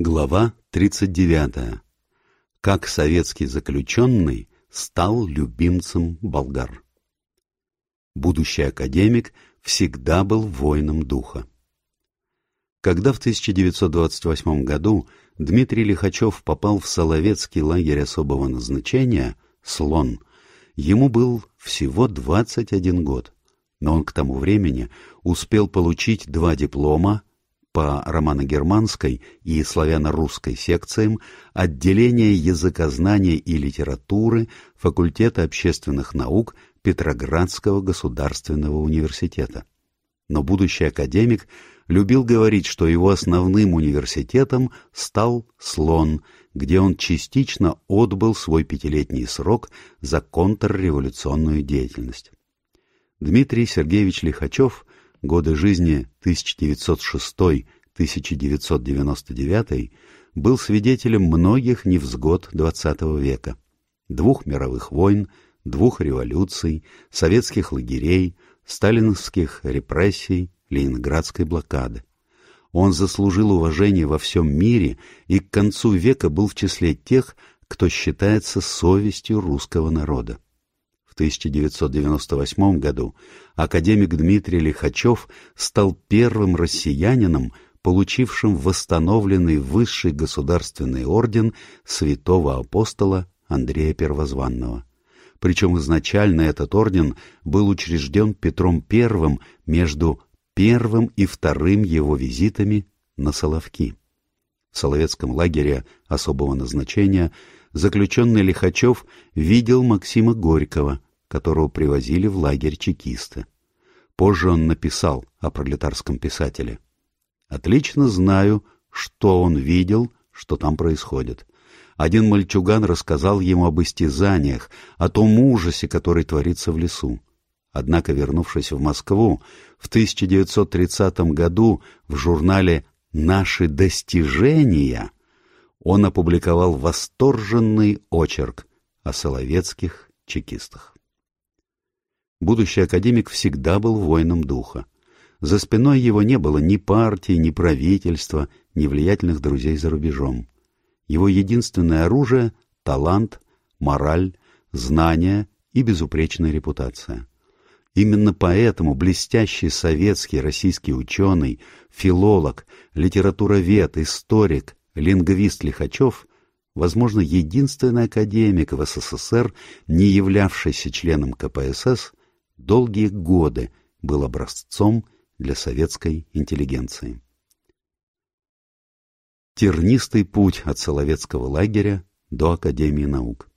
Глава 39. Как советский заключенный стал любимцем болгар. Будущий академик всегда был воином духа. Когда в 1928 году Дмитрий Лихачев попал в Соловецкий лагерь особого назначения «Слон», ему был всего 21 год, но он к тому времени успел получить два диплома по романо-германской и славяно-русской секциям отделения языкознания и литературы факультета общественных наук Петроградского государственного университета. Но будущий академик любил говорить, что его основным университетом стал Слон, где он частично отбыл свой пятилетний срок за контрреволюционную деятельность. Дмитрий Сергеевич Лихачев годы жизни 1906-1999 был свидетелем многих невзгод XX века. Двух мировых войн, двух революций, советских лагерей, сталинских репрессий, ленинградской блокады. Он заслужил уважение во всем мире и к концу века был в числе тех, кто считается совестью русского народа. В 1998 году академик Дмитрий Лихачев стал первым россиянином, получившим восстановленный высший государственный орден святого апостола Андрея Первозванного. Причем изначально этот орден был учрежден Петром I между первым и вторым его визитами на Соловки. В Соловецком лагере особого назначения заключенный Лихачев видел Максима Горького, которого привозили в лагерь чекисты. Позже он написал о пролетарском писателе. «Отлично знаю, что он видел, что там происходит. Один мальчуган рассказал ему об истязаниях, о том ужасе, который творится в лесу. Однако, вернувшись в Москву, в 1930 году в журнале «Наши достижения» он опубликовал восторженный очерк о соловецких чекистах. Будущий академик всегда был воином духа. За спиной его не было ни партии, ни правительства, ни влиятельных друзей за рубежом. Его единственное оружие — талант, мораль, знания и безупречная репутация. Именно поэтому блестящий советский российский ученый, филолог, литературовед, историк, лингвист Лихачев — возможно, единственный академик в СССР, не являвшийся членом КПСС, долгие годы был образцом для советской интеллигенции. Тернистый путь от Соловецкого лагеря до Академии наук.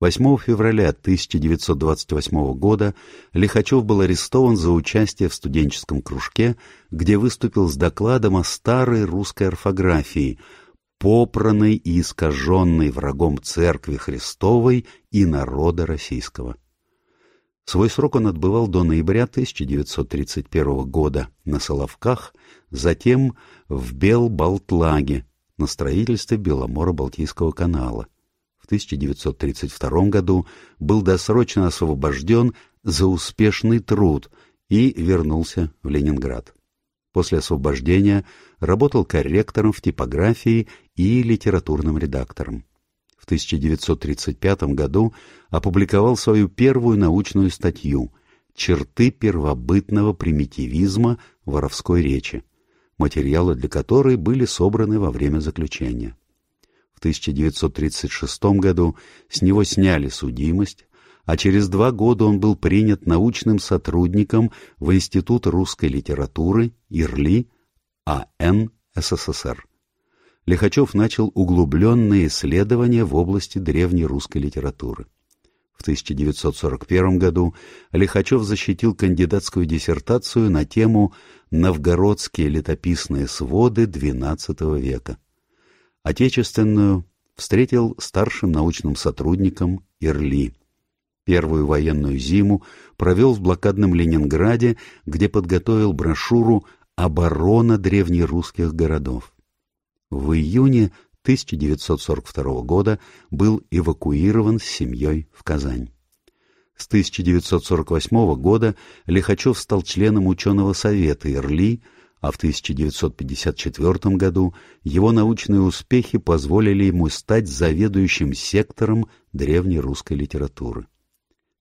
8 февраля 1928 года Лихачев был арестован за участие в студенческом кружке, где выступил с докладом о старой русской орфографии, попранной и искаженной врагом Церкви Христовой и народа российского. Свой срок он отбывал до ноября 1931 года на Соловках, затем в Белбалтлаге на строительстве Беломоро-Балтийского канала. В 1932 году был досрочно освобожден за успешный труд и вернулся в Ленинград. После освобождения работал корректором в типографии и литературным редактором в 1935 году опубликовал свою первую научную статью «Черты первобытного примитивизма воровской речи», материалы для которой были собраны во время заключения. В 1936 году с него сняли судимость, а через два года он был принят научным сотрудником в Институт русской литературы ИРЛИ АН СССР. Лихачев начал углубленные исследования в области древней русской литературы. В 1941 году Лихачев защитил кандидатскую диссертацию на тему «Новгородские летописные своды XII века». Отечественную встретил старшим научным сотрудником Ирли. Первую военную зиму провел в блокадном Ленинграде, где подготовил брошюру «Оборона древнерусских городов». В июне 1942 года был эвакуирован с семьей в Казань. С 1948 года Лихачев стал членом ученого совета ИРЛИ, а в 1954 году его научные успехи позволили ему стать заведующим сектором древней русской литературы.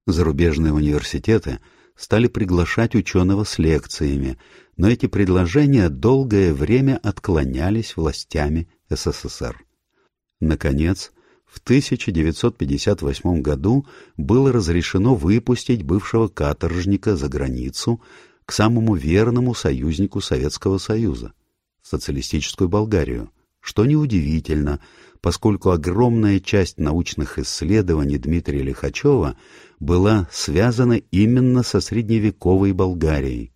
Зарубежные университеты стали приглашать ученого с лекциями, но эти предложения долгое время отклонялись властями СССР. Наконец, в 1958 году было разрешено выпустить бывшего каторжника за границу к самому верному союзнику Советского Союза, социалистическую Болгарию, что неудивительно, поскольку огромная часть научных исследований Дмитрия Лихачева была связана именно со средневековой Болгарией.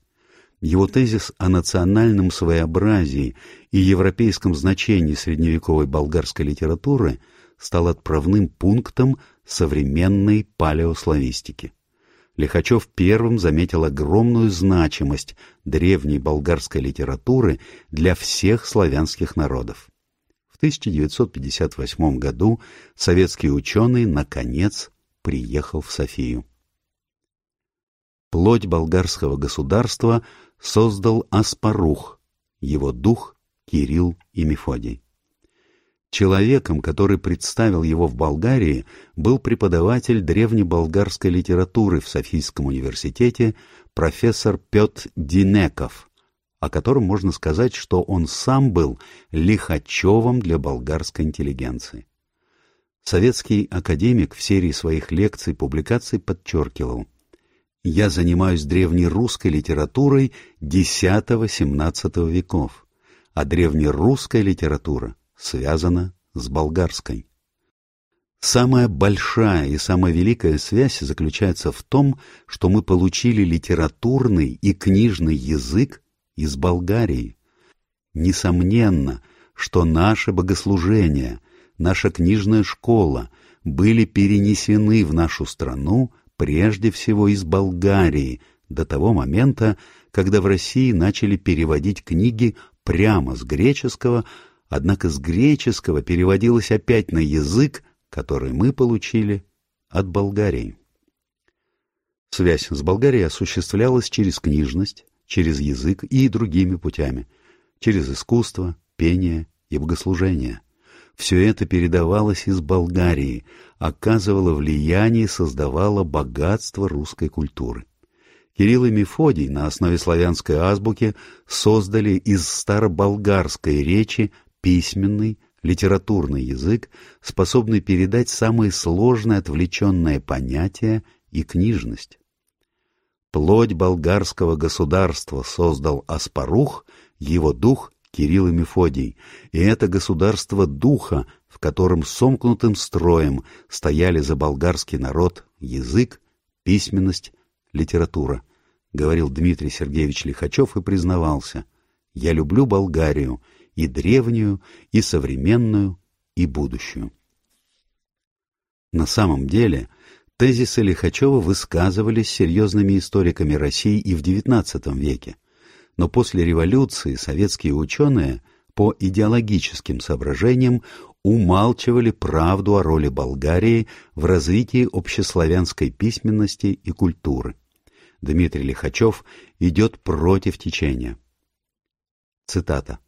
Его тезис о национальном своеобразии и европейском значении средневековой болгарской литературы стал отправным пунктом современной палеославистики. Лихачев первым заметил огромную значимость древней болгарской литературы для всех славянских народов. В 1958 году советский ученый, наконец, приехал в Софию. Плоть болгарского государства создал Аспарух, его дух Кирилл и Мефодий. Человеком, который представил его в Болгарии, был преподаватель древнеболгарской литературы в Софийском университете профессор Петр Динеков, о котором можно сказать, что он сам был лихачевым для болгарской интеллигенции. Советский академик в серии своих лекций публикаций подчеркивал «Я занимаюсь древнерусской литературой X-XVII веков, а древнерусская литература – связана с болгарской. Самая большая и самая великая связь заключается в том, что мы получили литературный и книжный язык из Болгарии. Несомненно, что наше богослужение, наша книжная школа были перенесены в нашу страну прежде всего из Болгарии до того момента, когда в России начали переводить книги прямо с греческого, однако с греческого переводилось опять на язык, который мы получили от Болгарии. Связь с Болгарией осуществлялась через книжность, через язык и другими путями, через искусство, пение и богослужение. Все это передавалось из Болгарии, оказывало влияние и создавало богатство русской культуры. Кирилл и Мефодий на основе славянской азбуки создали из староболгарской речи письменный, литературный язык, способный передать самые сложные отвлеченные понятия и книжность. Плоть болгарского государства создал Аспарух, его дух Кирилл и Мефодий, и это государство духа, в котором сомкнутым строем стояли за болгарский народ язык, письменность, литература, говорил Дмитрий Сергеевич Лихачев и признавался, «Я люблю Болгарию, и древнюю, и современную, и будущую. На самом деле, тезисы Лихачева высказывались серьезными историками России и в XIX веке, но после революции советские ученые по идеологическим соображениям умалчивали правду о роли Болгарии в развитии общеславянской письменности и культуры. Дмитрий Лихачев идет против течения. Цитата.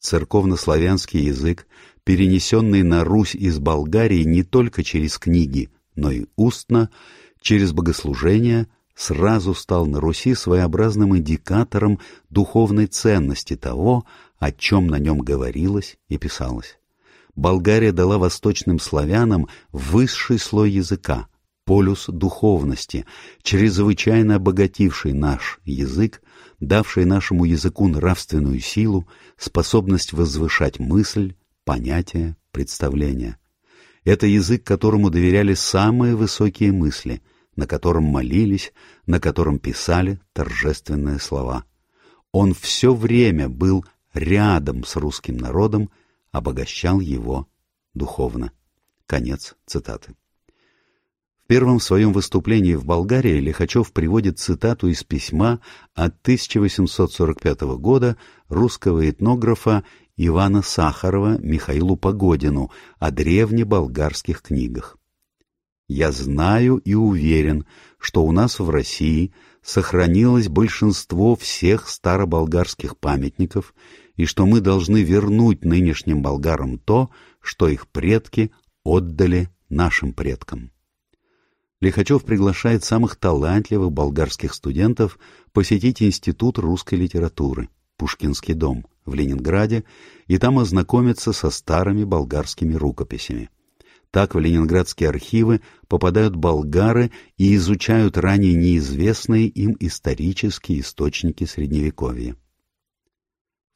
Церковнославянский язык, перенесенный на Русь из Болгарии не только через книги, но и устно, через богослужения, сразу стал на Руси своеобразным индикатором духовной ценности того, о чем на нем говорилось и писалось. Болгария дала восточным славянам высший слой языка, полюс духовности, чрезвычайно обогативший наш язык, давший нашему языку нравственную силу, способность возвышать мысль, понятия, представления. Это язык, которому доверяли самые высокие мысли, на котором молились, на котором писали торжественные слова. Он все время был рядом с русским народом, обогащал его духовно. Конец цитаты первом своем выступлении в Болгарии Лихачев приводит цитату из письма от 1845 года русского этнографа Ивана Сахарова Михаилу Погодину о древнеболгарских книгах. Я знаю и уверен, что у нас в России сохранилось большинство всех староболгарских памятников и что мы должны вернуть нынешним болгарам то, что их предки отдали нашим предкам. Лихачев приглашает самых талантливых болгарских студентов посетить Институт русской литературы, Пушкинский дом, в Ленинграде, и там ознакомиться со старыми болгарскими рукописями. Так в ленинградские архивы попадают болгары и изучают ранее неизвестные им исторические источники Средневековья.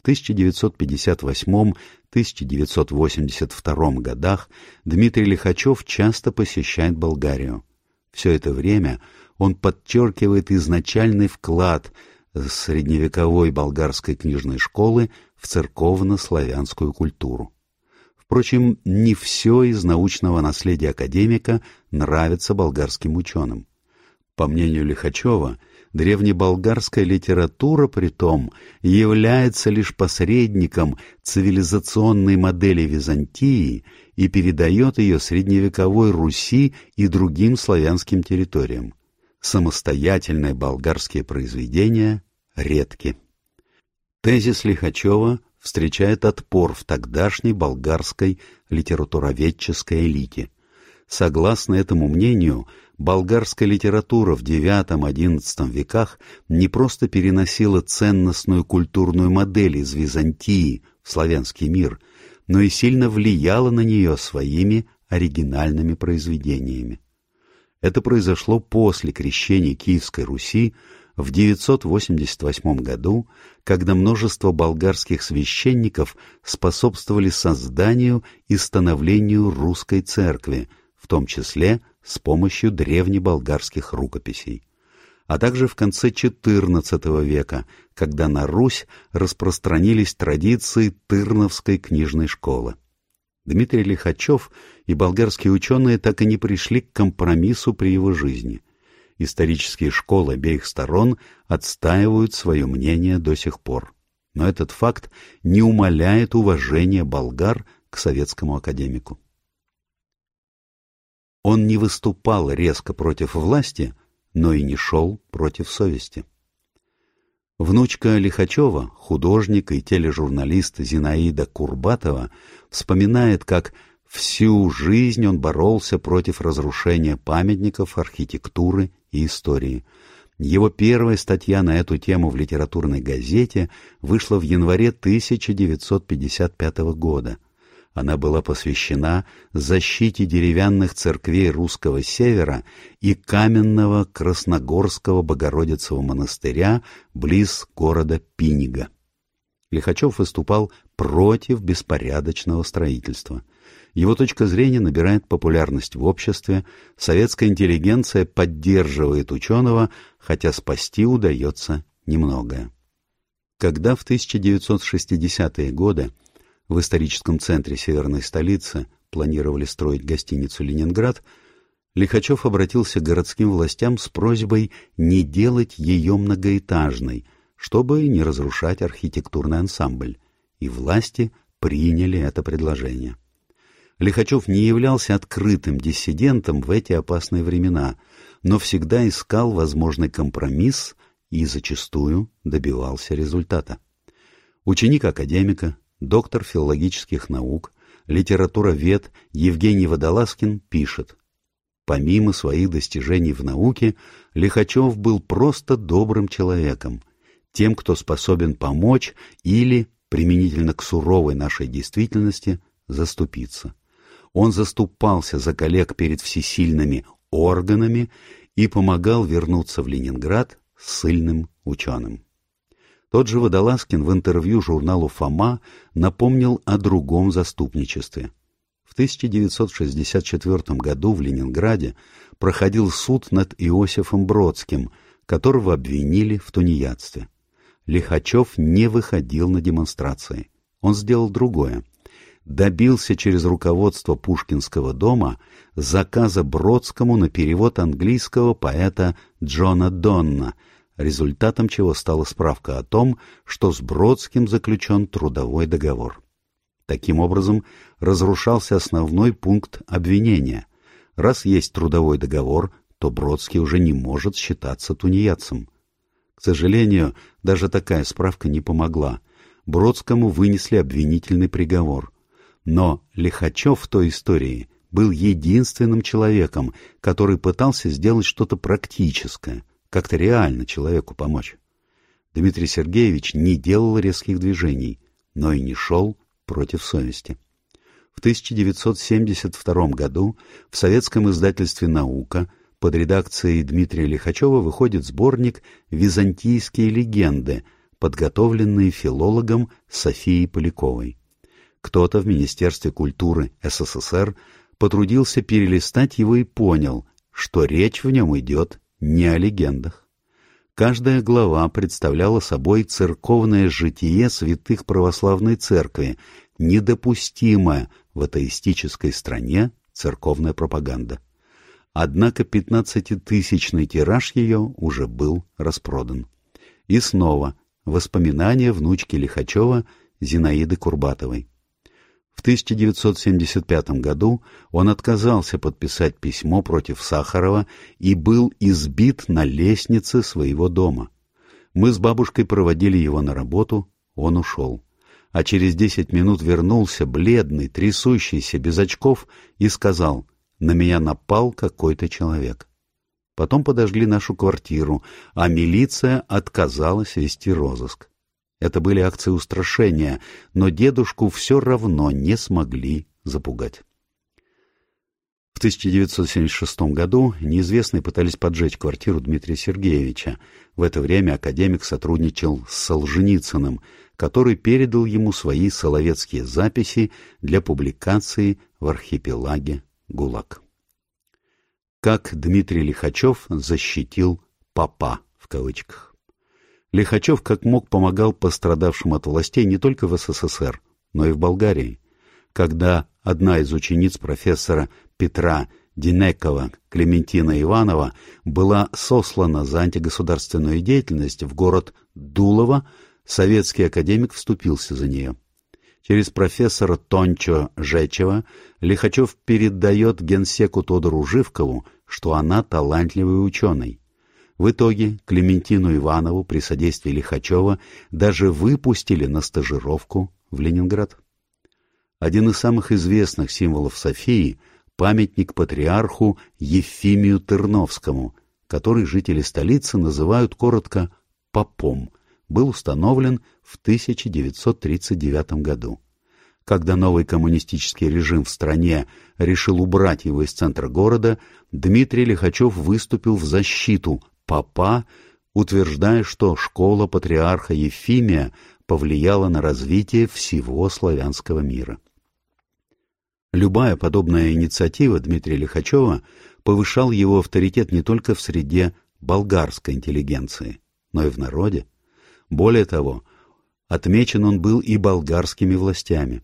В 1958-1982 годах Дмитрий Лихачев часто посещает Болгарию. Все это время он подчеркивает изначальный вклад средневековой болгарской книжной школы в церковно-славянскую культуру. Впрочем, не все из научного наследия академика нравится болгарским ученым. По мнению Лихачева, древнеболгарская литература, при том, является лишь посредником цивилизационной модели Византии и передает ее средневековой Руси и другим славянским территориям. Самостоятельные болгарские произведения редки. Тезис Лихачева встречает отпор в тогдашней болгарской литературоведческой элите. Согласно этому мнению, болгарская литература в IX-XI веках не просто переносила ценностную культурную модель из Византии в славянский мир, но и сильно влияла на нее своими оригинальными произведениями. Это произошло после крещения Киевской Руси в 988 году, когда множество болгарских священников способствовали созданию и становлению русской церкви, в том числе с помощью древнеболгарских рукописей, а также в конце XIV века, когда на Русь распространились традиции Тырновской книжной школы. Дмитрий Лихачев и болгарские ученые так и не пришли к компромиссу при его жизни – Исторические школы обеих сторон отстаивают свое мнение до сих пор. Но этот факт не умаляет уважения болгар к советскому академику. Он не выступал резко против власти, но и не шел против совести. Внучка Лихачева, художник и тележурналист Зинаида Курбатова, вспоминает, как Всю жизнь он боролся против разрушения памятников архитектуры и истории. Его первая статья на эту тему в литературной газете вышла в январе 1955 года. Она была посвящена защите деревянных церквей русского севера и каменного Красногорского Богородицевого монастыря близ города Пинига. Лихачев выступал против беспорядочного строительства. Его точка зрения набирает популярность в обществе, советская интеллигенция поддерживает ученого, хотя спасти удается немногое. Когда в 1960-е годы в историческом центре северной столицы планировали строить гостиницу «Ленинград», Лихачев обратился к городским властям с просьбой не делать ее многоэтажной, чтобы не разрушать архитектурный ансамбль, и власти приняли это предложение. Лихачев не являлся открытым диссидентом в эти опасные времена, но всегда искал возможный компромисс и зачастую добивался результата. Ученик академика, доктор филологических наук, литературовед Евгений Водолазкин пишет Помимо своих достижений в науке, Лихачев был просто добрым человеком, тем, кто способен помочь или, применительно к суровой нашей действительности, заступиться. Он заступался за коллег перед всесильными органами и помогал вернуться в Ленинград сильным ученым. Тот же Водолазкин в интервью журналу «Фома» напомнил о другом заступничестве. В 1964 году в Ленинграде проходил суд над Иосифом Бродским, которого обвинили в тунеядстве. Лихачев не выходил на демонстрации. Он сделал другое добился через руководство Пушкинского дома заказа Бродскому на перевод английского поэта Джона Донна, результатом чего стала справка о том, что с Бродским заключен трудовой договор. Таким образом, разрушался основной пункт обвинения. Раз есть трудовой договор, то Бродский уже не может считаться тунеядцем. К сожалению, даже такая справка не помогла. Бродскому вынесли обвинительный приговор. Но Лихачев в той истории был единственным человеком, который пытался сделать что-то практическое, как-то реально человеку помочь. Дмитрий Сергеевич не делал резких движений, но и не шел против совести. В 1972 году в советском издательстве «Наука» под редакцией Дмитрия Лихачева выходит сборник «Византийские легенды», подготовленные филологом Софией Поляковой. Кто-то в Министерстве культуры СССР потрудился перелистать его и понял, что речь в нем идет не о легендах. Каждая глава представляла собой церковное житие святых православной церкви, недопустимая в атеистической стране церковная пропаганда. Однако пятнадцатитысячный тираж ее уже был распродан. И снова воспоминания внучки Лихачева Зинаиды Курбатовой. В 1975 году он отказался подписать письмо против Сахарова и был избит на лестнице своего дома. Мы с бабушкой проводили его на работу, он ушел. А через десять минут вернулся, бледный, трясущийся, без очков, и сказал, на меня напал какой-то человек. Потом подожгли нашу квартиру, а милиция отказалась вести розыск. Это были акции устрашения, но дедушку все равно не смогли запугать. В 1976 году неизвестные пытались поджечь квартиру Дмитрия Сергеевича. В это время академик сотрудничал с Солженицыным, который передал ему свои соловецкие записи для публикации в архипелаге ГУЛАГ. Как Дмитрий Лихачев защитил «папа» в кавычках. Лихачев как мог помогал пострадавшим от властей не только в СССР, но и в Болгарии. Когда одна из учениц профессора Петра Динекова, Клементина Иванова, была сослана за антигосударственную деятельность в город Дулово, советский академик вступился за нее. Через профессора Тончо Жечева Лихачев передает генсеку Тодору Живкову, что она талантливый ученый. В итоге Клементину Иванову при содействии Лихачева даже выпустили на стажировку в Ленинград. Один из самых известных символов Софии – памятник патриарху Ефимию Терновскому, который жители столицы называют коротко «попом», был установлен в 1939 году. Когда новый коммунистический режим в стране решил убрать его из центра города, Дмитрий Лихачев выступил в защиту папа, утверждая, что школа патриарха Ефимия повлияла на развитие всего славянского мира. Любая подобная инициатива Дмитрия Лихачева повышал его авторитет не только в среде болгарской интеллигенции, но и в народе. Более того, отмечен он был и болгарскими властями.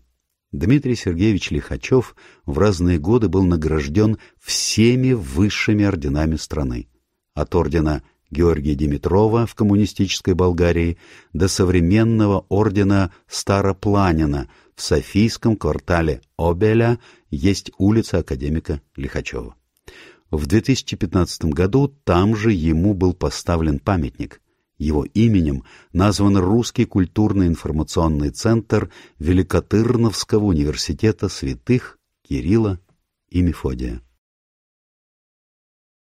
Дмитрий Сергеевич Лихачев в разные годы был награжден всеми высшими орденами страны от ордена Георгия Димитрова в коммунистической Болгарии до современного ордена Старопланина в Софийском квартале Обеля есть улица академика Лихачева. В 2015 году там же ему был поставлен памятник. Его именем назван Русский культурно-информационный центр Великотырновского университета святых Кирилла и Мефодия.